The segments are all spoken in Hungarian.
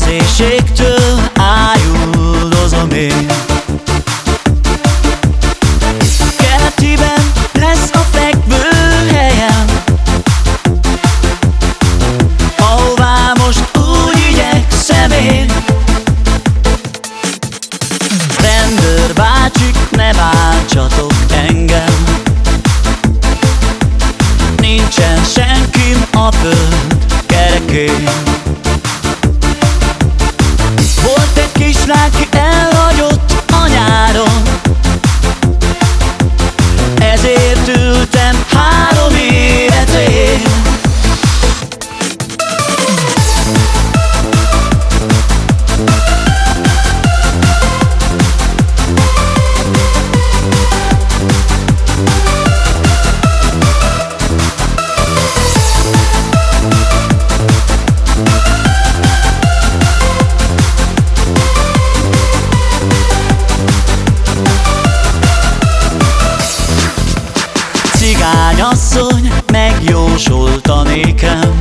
az éjségtől ájuldozom én. Keletiben lesz a fekvő helyem Ahová most úgy igyekszem én. Rendőr bácsik, ne bántsatok engem. Nincsen senkim a föld kerekén. Jósolta nékem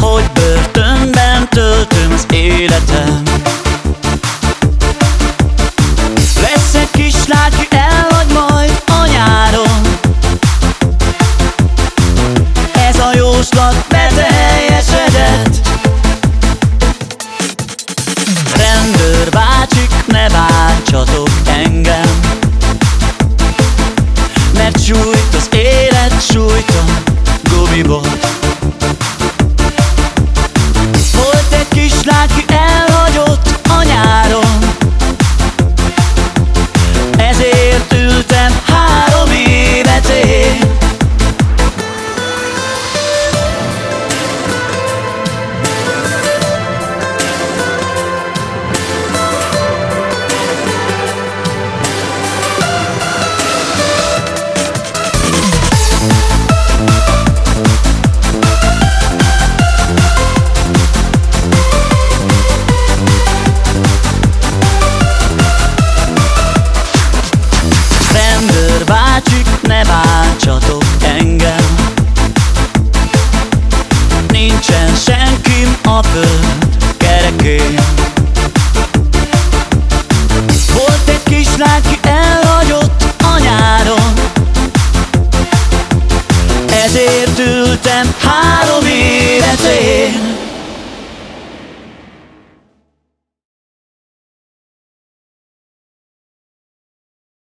Hogy börtönben töltöm az életem. Lesz egy kislány, ki elhagy majd a nyáron. Ez a jóslat beteljesedett. Rendőr bácsik, ne bántsatok engem Mert sújt az élet, sújt a gumibot ezért ültem három évet.